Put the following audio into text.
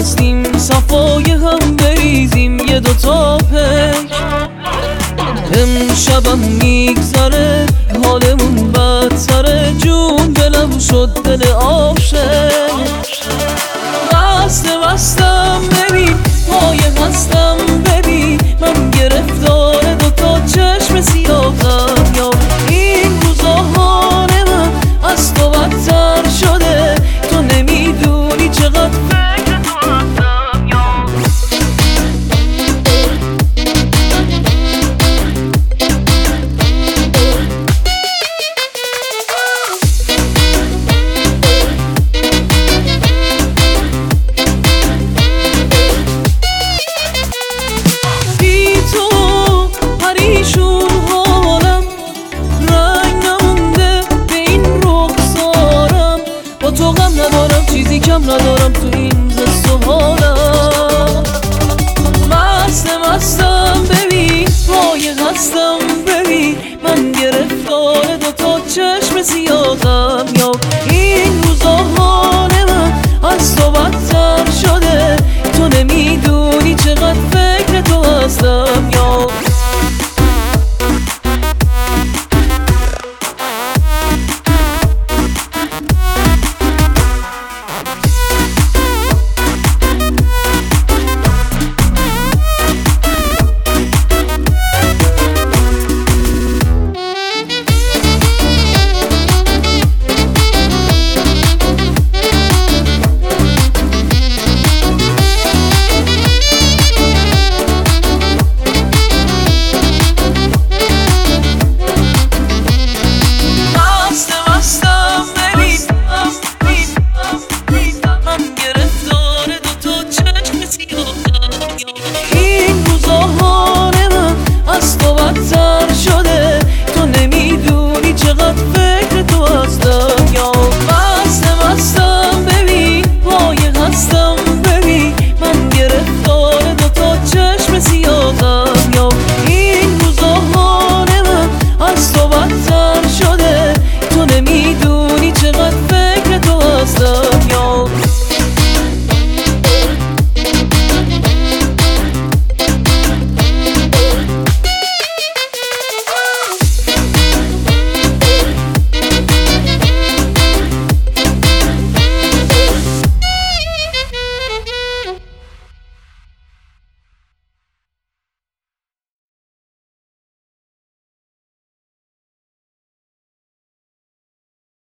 هستیم صفای هم بریزیم. یه دوتا پک. امشبم میگذره مست کم ندارم تو این و حالم مست مستم ببین پای هستم ببین. من گرفتار دوتا چشم سیاهم